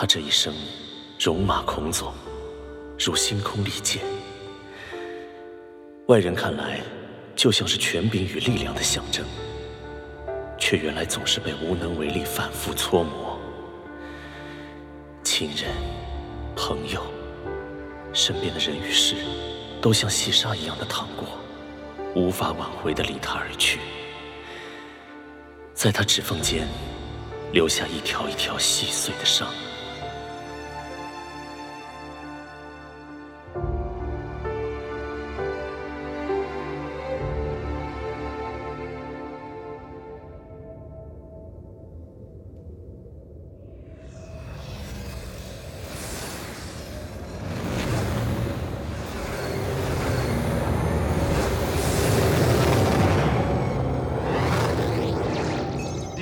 他这一生戎马倥偬，如星空利剑，外人看来就像是权柄与力量的象征，却原来总是被无能为力反复搓磨。亲人、朋友、身边的人与事，都像细沙一样的淌过，无法挽回的离他而去，在他指缝间留下一条一条细碎的伤。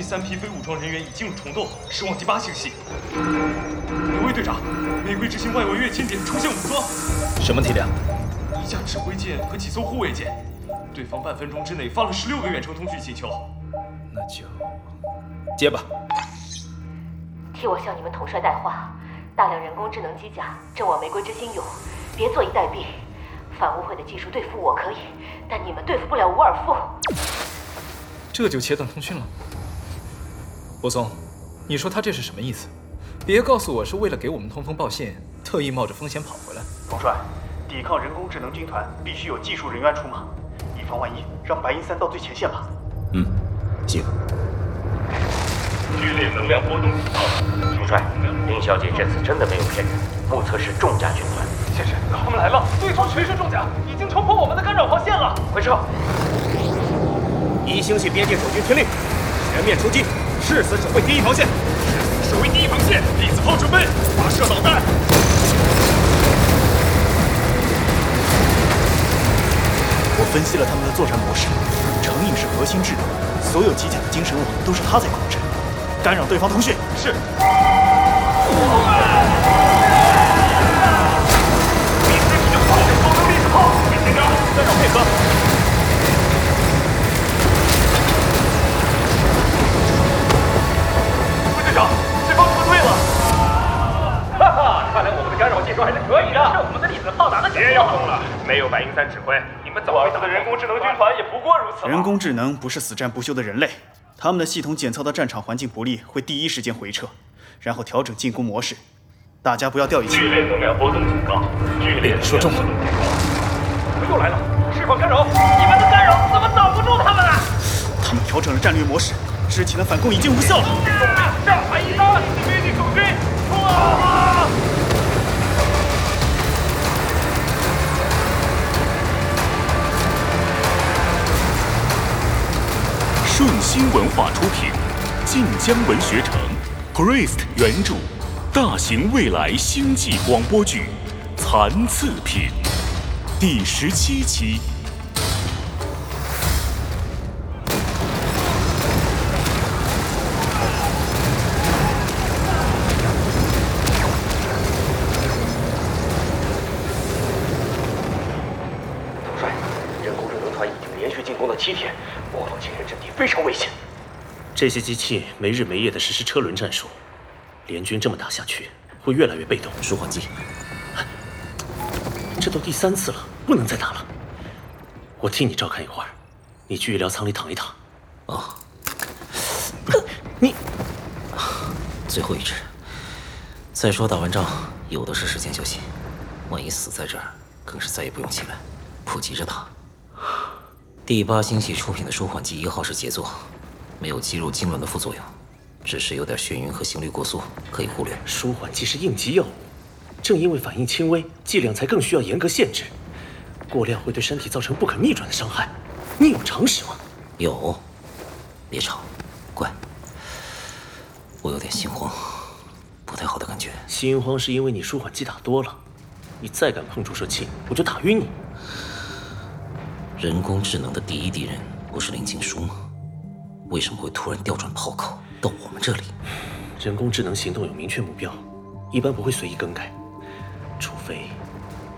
三批非武装人员已进入虫洞，驶往第八星系。刘卫队长，玫瑰之星外围跃迁点出现武装，什么体量？一架指挥舰和几艘护卫舰。对方半分钟之内发了十六个远程通讯请求。那就接吧。替我向你们统帅带话：大量人工智能机甲正往玫瑰之星涌，别坐以待毙。反污秽的技术对付我可以，但你们对付不了伍尔夫。这就切断通讯了。柏松，你说他这是什么意思？别告诉我是为了给我们通风报信，特意冒着风险跑回来。统帅，抵抗人工智能军团必须有技术人员出马，以防万一，让白银三到最前线吧。嗯，行。剧烈能量波动。统帅，林小姐这次真的没有骗人，目测是重甲军团。先生，他们来了，对方全是重甲，已经冲破我们的干扰防线了。快撤！一星系边界守军听令，全面出击！誓死守卫第一防线，誓死守卫第一防线。粒子炮准备，发射导弹。我分析了他们的作战模式，程颖是核心智能，所有机甲的精神网都是他在控制，干扰对方通讯。是。指挥，你们早被打。的人工智能军团也不过如此。人工智能不是死战不休的人类，他们的系统检测到战场环境不利，会第一时间回撤，然后调整进攻模式。大家不要掉以轻心。剧烈能量波动警告，剧烈说中了。又来了，释放干扰！你们的干扰怎么挡不住他们啊？他们调整了战略模式。之前的反攻已经无效了。上海一三，边境守军，冲啊！顺心文化出品，晋江文学城 Christ 原著，大型未来星际广播剧《残次品》第十七期。这些机器没日没夜的实施车轮战术，联军这么打下去会越来越被动。舒缓剂，这都第三次了，不能再打了。我替你照看一会儿，你去医疗舱里躺一躺。啊，你最后一只。再说打完仗有的是时间休息，万一死在这儿，更是再也不用起来，普及着打。第八星系出品的舒缓剂一号是杰作，没有肌肉痉挛的副作用，只是有点眩晕和心率过速，可以忽略。舒缓剂是应急药物，正因为反应轻微，剂量才更需要严格限制。过量会对身体造成不可逆转的伤害，你有常识吗？有，别吵，乖。我有点心慌，不太好的感觉。心慌是因为你舒缓剂打多了，你再敢碰注射器，我就打晕你。人工智能的第一敌人不是林静书吗？为什么会突然调转炮口到我们这里？人工智能行动有明确目标，一般不会随意更改，除非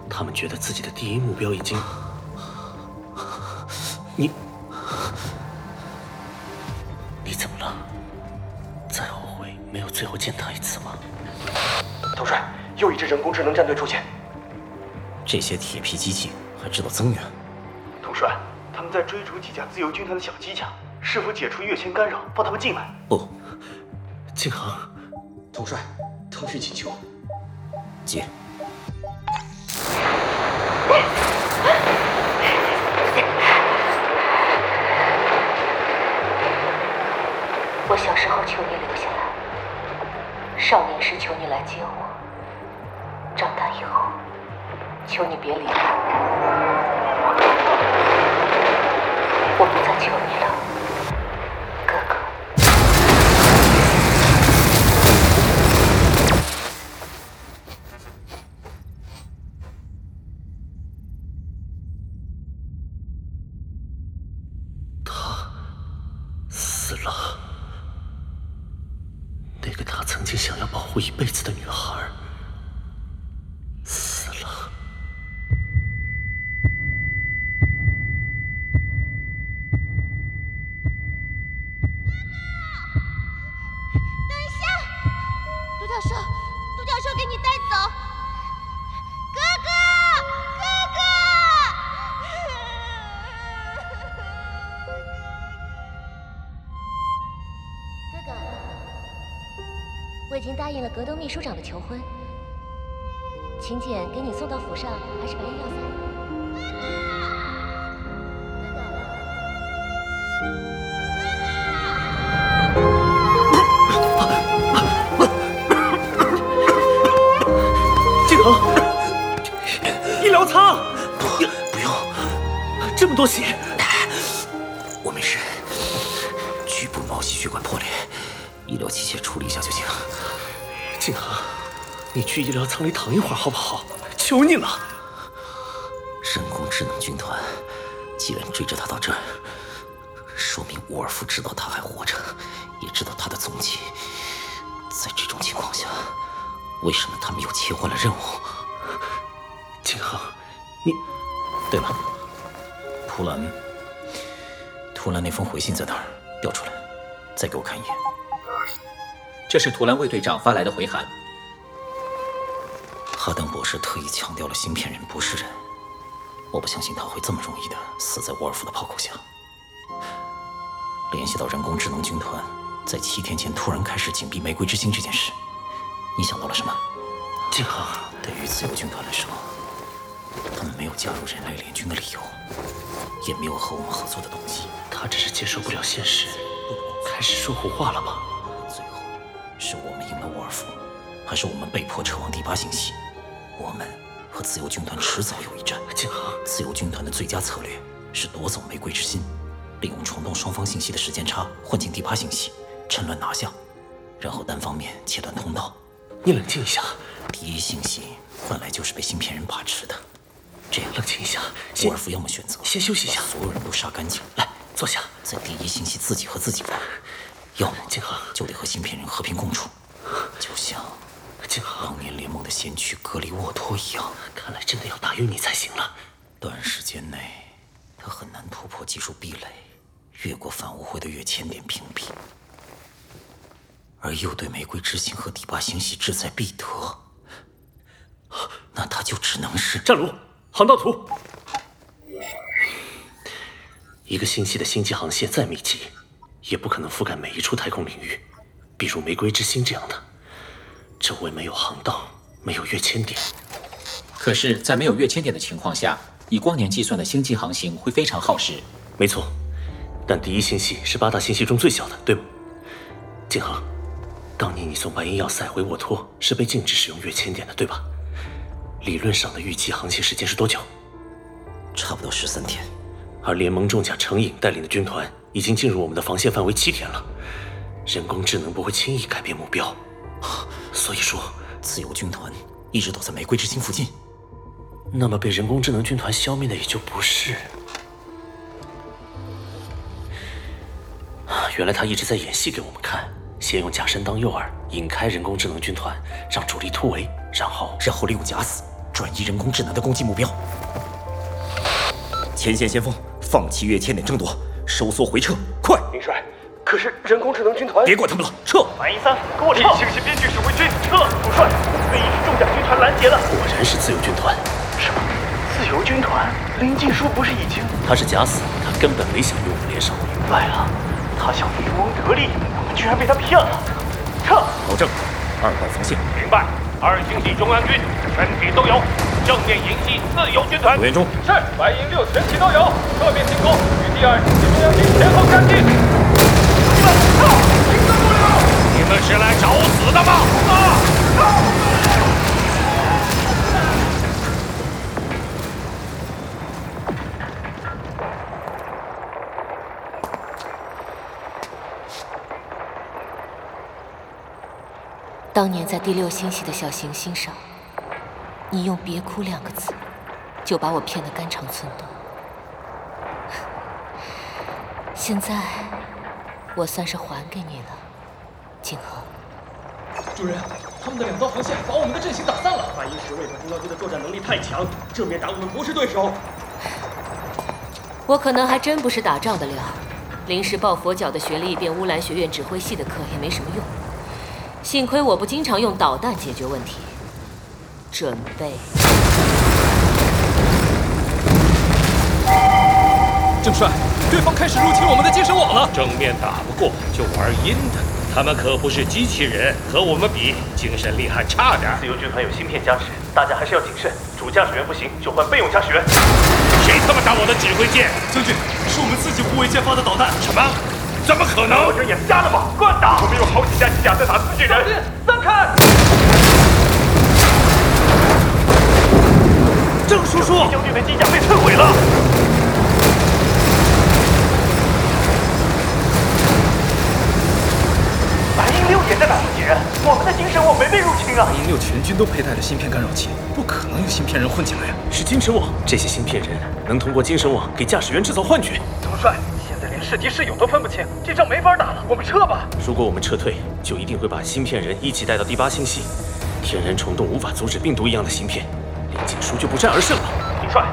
他们觉得自己的第一目标已经 你你怎么了？再后悔没有最后见他一次吗？统帅又一支人工智能战队出现。这些铁皮机器还知道增援？统帅，他们在追逐几架自由军团的小机甲，是否解除月签干扰，放他们进来？不，靖航，统帅，通讯请求。接。我小时候求你留下来，少年时求你来接我，长大以后求你别离开我。我不再求你了，已经答应了格斗秘书长的求婚，请柬给你送到府上，还是白衣要塞？靖恒，医疗舱，不，不用，这么多血，去医疗舱里躺一会儿好不好？求你了。人工智能军团既然追着他到这儿，说明沃尔夫知道他还活着，也知道他的踪迹。在这种情况下，为什么他们又切换了任务？靖恒，你……对了，图兰，图兰那封回信在哪儿？调出来，再给我看一眼。这是图兰卫队长发来的回函。哈登博士特意强调了芯片人不是人，我不相信他会这么容易的死在沃尔夫的炮口下。联系到人工智能军团在七天前突然开始紧闭玫瑰之心这件事，你想到了什么？靖恒，对于自由军团来说，他们没有加入人类联军的理由，也没有和我们合作的动机。他只是接受不了现实，开始说胡话了吧？最后，是我们赢了沃尔夫，还是我们被迫撤往第八星系？我们和自由军团迟早有一战。靖恒，自由军团的最佳策略是夺走玫瑰之心，利用虫洞双方信息的时间差混进第八信息，趁乱拿下，然后单方面切断通道。你冷静一下。第一信息本来就是被芯片人把持的，这样冷静一下。沃尔夫要么选择先休息一下，所有人都杀干净，来坐下，在第一信息自己和自己玩；要么靖恒就得和芯片人和平共处，就像靖恒当年联盟的先驱格里沃托一样。看来真的要打晕你才行了。短时间内，他很难突破技术壁垒，越过反误会的跃迁点屏蔽，而又对玫瑰之心和第八星系志在必得，那他就只能是战卢航道图。一个星系的星际航线再密集，也不可能覆盖每一处太空领域，比如玫瑰之星这样的，周围没有航道，没有跃迁点。可是，在没有跃迁点的情况下，以光年计算的星际航行会非常耗时。没错，但第一星系是八大星系中最小的，对吗？景恒，当年你送白银要塞回沃托是被禁止使用跃迁点的，对吧？理论上的预计航行时间是多久？差不多十三天。而联盟重甲成影带领的军团已经进入我们的防线范围七天了，人工智能不会轻易改变目标，所以说自由军团一直躲在玫瑰之心附近。那么被人工智能军团消灭的也就不是。原来他一直在演戏给我们看，先用假身当诱饵，引开人工智能军团，让主力突围，然后然后利用假死转移人工智能的攻击目标。前线先锋，放弃跃迁点争夺，收缩回撤，快！林帅，可是人工智能军团……别管他们了，撤！白银三，跟我撤！星系编剧指挥军，撤！主帅。被一支重甲军团拦截了。果然是自由军团。什么？自由军团？林静书不是已经……他是假死，他根本没想与我们联手。明白了，他想渔翁得利，我们居然被他骗了。撤！保证，二号防线。明白。二星系中央军全体都有，正面迎击自由军团。委员中。是。白银六全体都有，侧面进攻，与第二星系中央军前后夹击。你们！是来找死的吗？当年在第六星系的小行星上，你用“别哭”两个字，就把我骗得肝肠寸断。现在，我算是还给你了，景和。主人，他们的两道防线把我们的阵型打散了。白银十卫团中央军的作战能力太强，正面打我们不是对手。我可能还真不是打仗的料，临时抱佛脚的学了一遍乌兰学院指挥系的课也没什么用。幸亏我不经常用导弹解决问题。准备。郑帅，对方开始入侵我们的精神网了。正面打不过就玩阴的，他们可不是机器人，和我们比，精神力还差点。自由军团有芯片加持，大家还是要谨慎。主驾驶员不行，就换备用驾驶员。谁他妈打我的指挥舰？将军，是我们自己护卫舰发的导弹。什么？怎么可能？我这眼瞎了吗？乱打！我们有好几架机甲在打自己人。散开！郑叔叔，将军的机甲被摧毁了。白银六也在打自己人，我们的精神网没被入侵啊！白银六全军都佩戴着芯片干扰器，不可能有芯片人混进来啊！是精神网，这些芯片人能通过精神网给驾驶员制造幻觉。统帅。现在连是敌是友都分不清，这仗没法打了，我们撤吧。如果我们撤退，就一定会把芯片人一起带到第八星系。天然虫洞无法阻止病毒一样的芯片，林锦书就不战而胜了。统帅，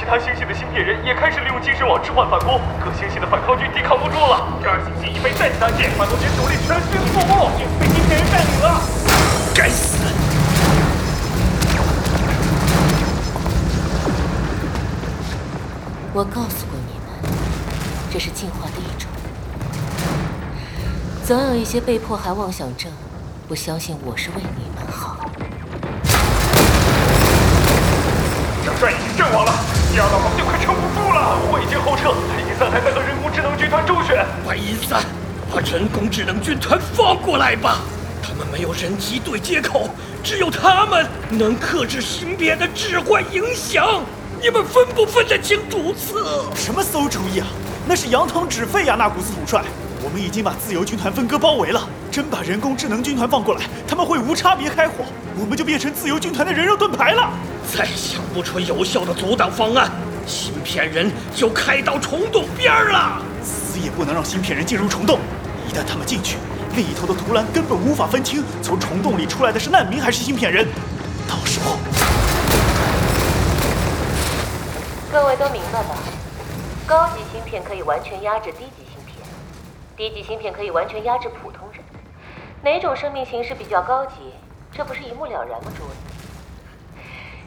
其他星系的芯片人也开始利用精神网置换反攻，各星系的反抗军抵抗不住了。第二星系已被再次搭建，反攻军主力全军覆没，被芯片人占领了。该死！我告诉过你们，这是进化的一种。总有一些被迫害妄想症，不相信我是为你们好。小帅已经阵亡了，第二道防线快撑不住了，我已经后撤。白银三还在和人工智能军团周旋。白银三，把人工智能军团放过来吧！他们没有人机对接口，只有他们能克制芯片的置换影响。你们分不分得清主次？什么馊主意啊！那是扬汤止沸呀，纳古斯统帅。我们已经把自由军团分割包围了，真把人工智能军团放过来，他们会无差别开火，我们就变成自由军团的人肉盾牌了。再想不出有效的阻挡方案，芯片人就开到虫洞边了。死也不能让芯片人进入虫洞，一旦他们进去，另一头的图兰根本无法分清从虫洞里出来的是难民还是芯片人，到时候。各位都明白吧？高级芯片可以完全压制低级芯片，低级芯片可以完全压制普通人。哪种生命形式比较高级？这不是一目了然吗，诸位？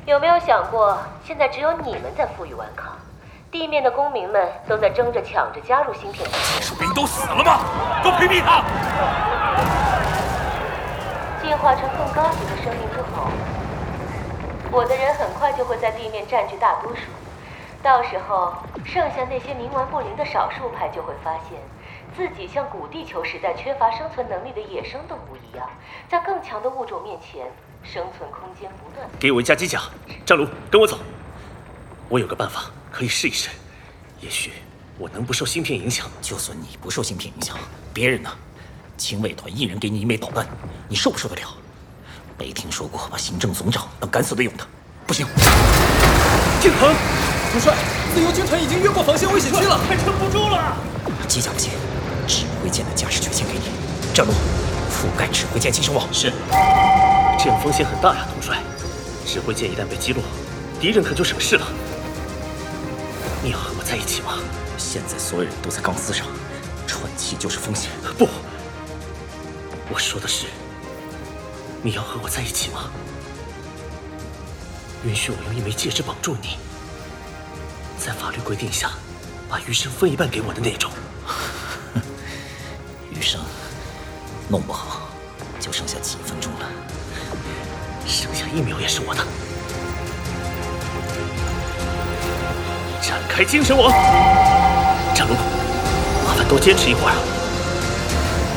有没有想过，现在只有你们在负隅顽抗，地面的公民们都在争着抢着加入芯片技术兵都死了吗？给我屏蔽他！进化成更高级的生命之后，我的人很快就会在地面占据大多数。到时候，剩下那些冥顽不灵的少数派就会发现，自己像古地球时代缺乏生存能力的野生动物一样，在更强的物种面前，生存空间不断。给我一架机甲，张卢，跟我走。我有个办法可以试一试，也许我能不受芯片影响。就算你不受芯片影响，别人呢？亲卫团一人给你一枚导弹，你受不受得了？没听说过把行政总长当敢死队用的，不行。敬恒。主帅，自由军团已经越过防线危险区了，快撑不住了！机甲不行，指挥舰的驾驶权限给你。战路，覆盖指挥舰精神网。是。这样风险很大呀，统帅。指挥舰一旦被击落，敌人可就省事了。你要和我在一起吗？现在所有人都在钢丝上，喘气就是风险。不，我说的是，你要和我在一起吗？允许我用一枚戒指绑住你，在法律规定下，把余生分一半给我的那种。弄不好就剩下几分钟了，剩下一秒也是我的。展开精神网，战龙，麻烦多坚持一会儿啊！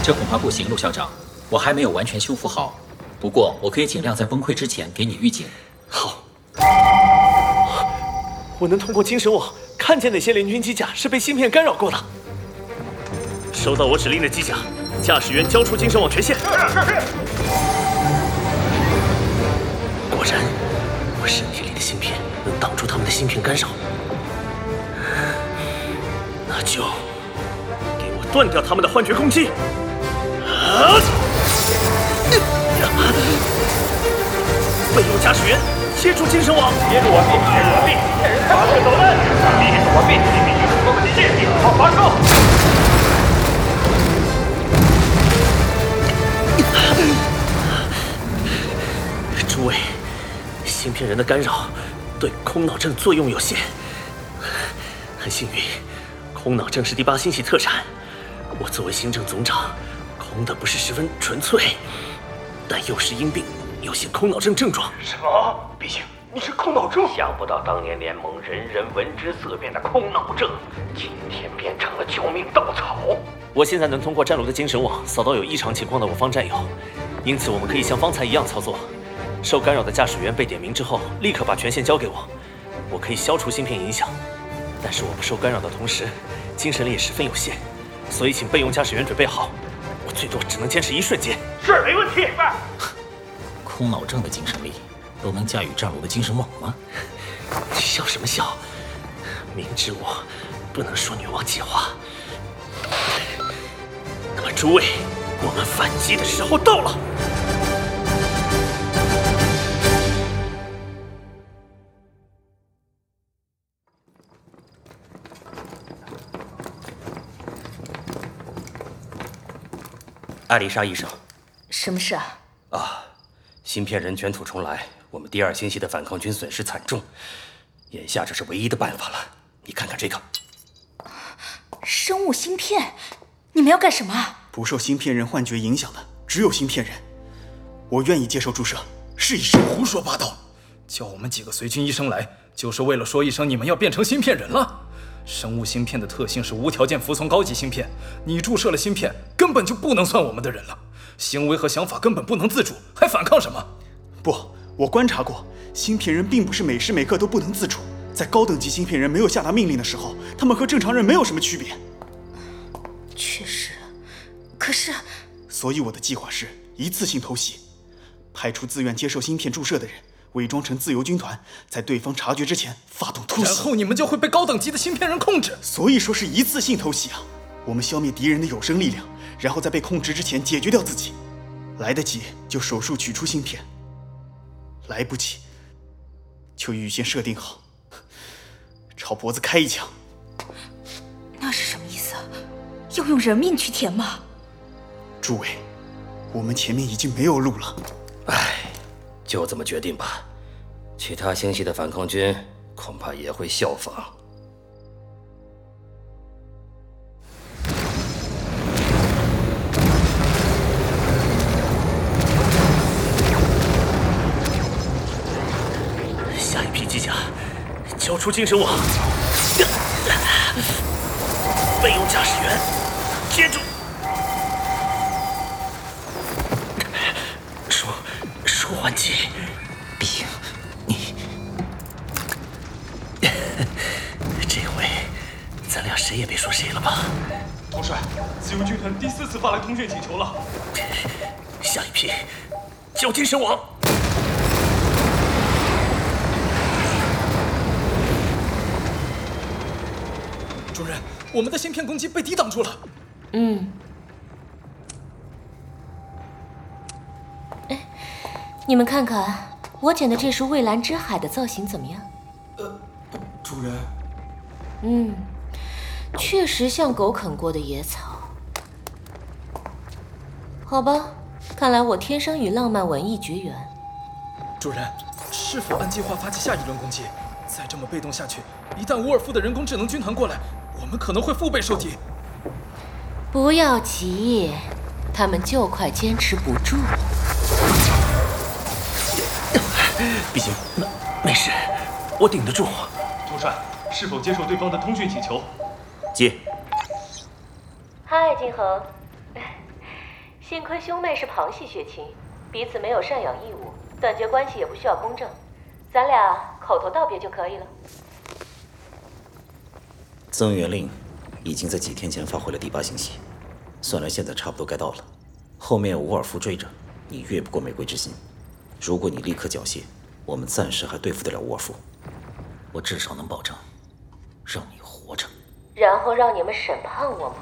这恐怕不行，陆校长，我还没有完全修复好。不过我可以尽量在崩溃之前给你预警。好，我能通过精神网看见哪些联军机甲是被芯片干扰过的。收到我指令的机甲，驾驶员交出精神网权限。是是是。果然，我身体里的芯片能挡住他们的芯片干扰。那就给我断掉他们的幻觉攻击！啊！备用驾驶员，切除精神网！接入完毕，接入完毕，发射导弹！完毕，完毕，新兵与主攻击线，一号发射！诸位，芯片人的干扰对空脑症作用有限。很幸运，空脑症是第八星系特产。我作为行政总长，空的不是十分纯粹，但又是因病有些空脑症症状。什么？毕竟你是空脑症？想不到当年联盟人人闻之色变的空脑症，今天变成了救命稻草。我现在能通过战罗的精神网扫到有异常情况的我方战友，因此我们可以像方才一样操作。受干扰的驾驶员被点名之后，立刻把权限交给我，我可以消除芯片影响。但是我不受干扰的同时，精神力也十分有限，所以请备用驾驶员准备好，我最多只能坚持一瞬间。是，没问题。空脑症的精神力都能驾驭战卢的精神网吗？笑什么笑？明知我不能说女王计划。那么诸位，我们反击的时候到了。艾丽莎医生，什么事啊？啊，芯片人卷土重来，我们第二星系的反抗军损失惨重，眼下这是唯一的办法了。你看看这个，生物芯片，你们要干什么？不受芯片人幻觉影响的只有芯片人，我愿意接受注射，试一试。胡说八道！叫我们几个随军医生来，就是为了说一声你们要变成芯片人了。生物芯片的特性是无条件服从高级芯片，你注射了芯片，根本就不能算我们的人了，行为和想法根本不能自主，还反抗什么？不，我观察过，芯片人并不是每时每刻都不能自主，在高等级芯片人没有下达命令的时候，他们和正常人没有什么区别。确实，可是，所以我的计划是一次性偷袭，派出自愿接受芯片注射的人。伪装成自由军团，在对方察觉之前发动突袭，然后你们就会被高等级的芯片人控制。所以说是一次性偷袭啊！我们消灭敌人的有生力量，然后在被控制之前解决掉自己。来得及就手术取出芯片，来不及就预先设定好，朝脖子开一枪。那是什么意思？要用人命去填吗？诸位，我们前面已经没有路了。唉。就这么决定吧，其他星系的反抗军恐怕也会效仿。下一批机甲，交出精神网，备用驾驶员，接住。四次发来通讯请求了。下一批，交精神王。主任，我们的芯片攻击被抵挡住了。嗯。哎你们看看，我捡的这束蔚蓝之海的造型怎么样？呃，主人。嗯，确实像狗啃过的野草。好吧，看来我天生与浪漫文艺绝缘。主人，是。否按计划发起下一轮攻击？再这么被动下去，一旦伍尔夫的人工智能军团过来，我们可能会腹背受敌。不要急，他们就快坚持不住了。毕竟，没事，我顶得住。主帅，是否接受对方的通讯请求？接。嗨，金恒。幸亏兄妹是旁系血亲，彼此没有赡养义务，断绝关系也不需要公证，咱俩口头道别就可以了。增援令已经在几天前发回了第八星系，算来现在差不多该到了。后面有伍尔夫追着，你越不过玫瑰之心。如果你立刻缴械，我们暂时还对付得了伍尔夫。我至少能保证，让你活着。然后让你们审判我吗？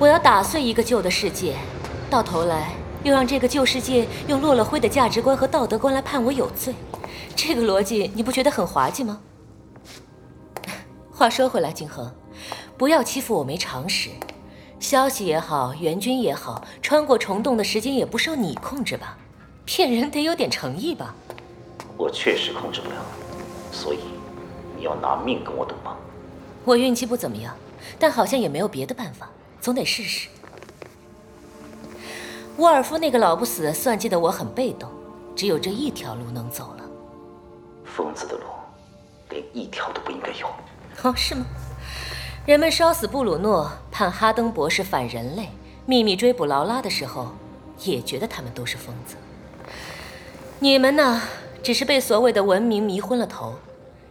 我要打碎一个旧的世界，到头来又让这个旧世界用落了灰的价值观和道德观来判我有罪，这个逻辑你不觉得很滑稽吗？话说回来，景恒，不要欺负我没常识。消息也好，援军也好，穿过虫洞的时间也不受你控制吧？骗人得有点诚意吧？我确实控制不了，所以你要拿命跟我赌吗？我运气不怎么样，但好像也没有别的办法。总得试试。沃尔夫那个老不死算计的我很被动，只有这一条路能走了。疯子的路，连一条都不应该有。哦，是吗？人们烧死布鲁诺，判哈登博士反人类，秘密追捕劳拉的时候，也觉得他们都是疯子。你们呢，只是被所谓的文明迷昏了头。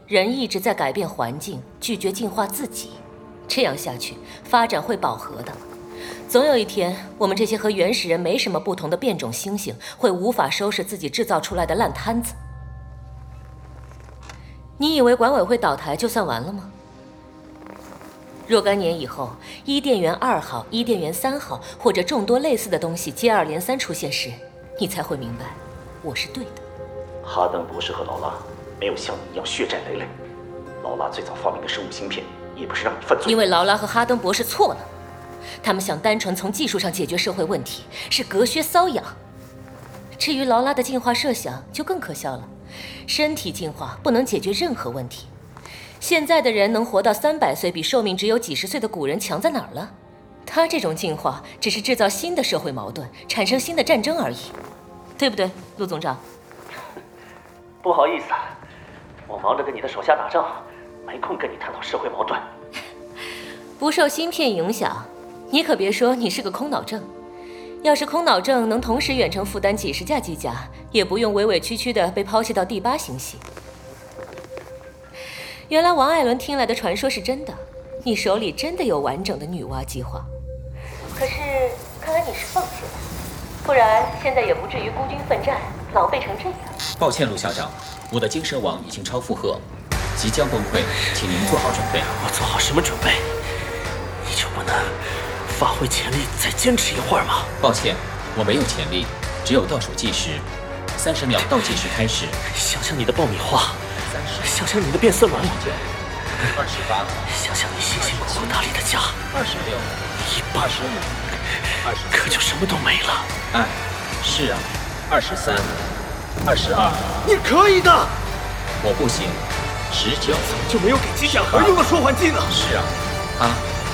人一直在改变环境，拒绝进化自己。这样下去，发展会饱和的。总有一天，我们这些和原始人没什么不同的变种猩猩，会无法收拾自己制造出来的烂摊子。你以为管委会倒台就算完了吗？若干年以后，伊甸园二号、伊甸园三号或者众多类似的东西接二连三出现时，你才会明白，我是对的。哈登博士和劳拉没有像你一样血债累累。劳拉最早发明的生物芯片。也不是让你犯罪，因为劳拉和哈登博士错了，他们想单纯从技术上解决社会问题，是隔靴搔痒。至于劳拉的进化设想，就更可笑了，身体进化不能解决任何问题。现在的人能活到三百岁，比寿命只有几十岁的古人强在哪儿了？他这种进化只是制造新的社会矛盾，产生新的战争而已，对不对，陆总长？不好意思，我忙着跟你的手下打仗。没空跟你探讨社会矛盾。不受芯片影响，你可别说你是个空脑症。要是空脑症能同时远程负担几十架机甲，也不用委委屈屈的被抛弃到第八星系。原来王艾伦听来的传说是真的，你手里真的有完整的女娲计划。可是看来你是放弃了，不然现在也不至于孤军奋战，狼狈成这样。抱歉，陆校长，我的精神网已经超负荷。即将崩溃，请您做好准备。我做好什么准备？你就不能发挥潜力再坚持一会儿吗？抱歉，我没有潜力，只有倒数计时，三十秒倒计时开始。想想你的爆米花，想想你的变色龙，二十八，想想你辛辛苦苦打理的家，二十六，一半十五，二十，可就什么都没了。哎，是啊，二十三，二十二，你可以的。我不行。十九，就没有给机甲盒用了说环剂呢？是啊，八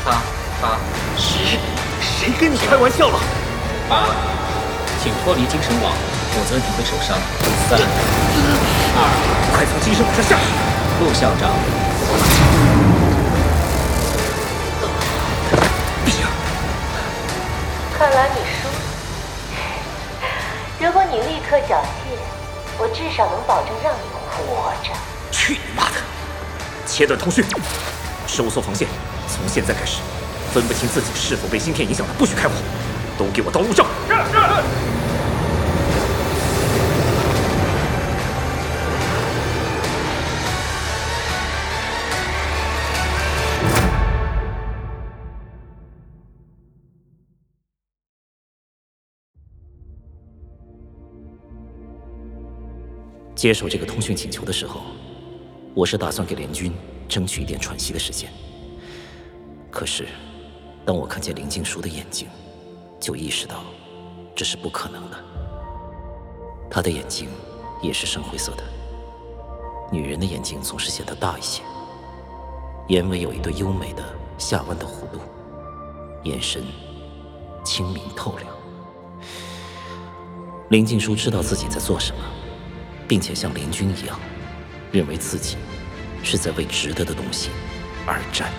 八八十，谁跟你开玩笑了？八，请脱离精神网，否则你会受伤。三二，快从精神网上下！陆校长，冰看来你输了。如果你立刻缴械，我至少能保证让你活着。去你妈的！切断通讯，收缩防线。从现在开始，分不清自己是否被芯片影响的，不许开火。都给我到路上！是是。接受这个通讯请求的时候。我是打算给联军争取一点喘息的时间，可是当我看见林静书的眼睛，就意识到这是不可能的。她的眼睛也是深灰色的。女人的眼睛总是显得大一些，眼尾有一对优美的下弯的弧度，眼神清明透亮。林静书知道自己在做什么，并且像联军一样，认为自己是在为值得的东西而战。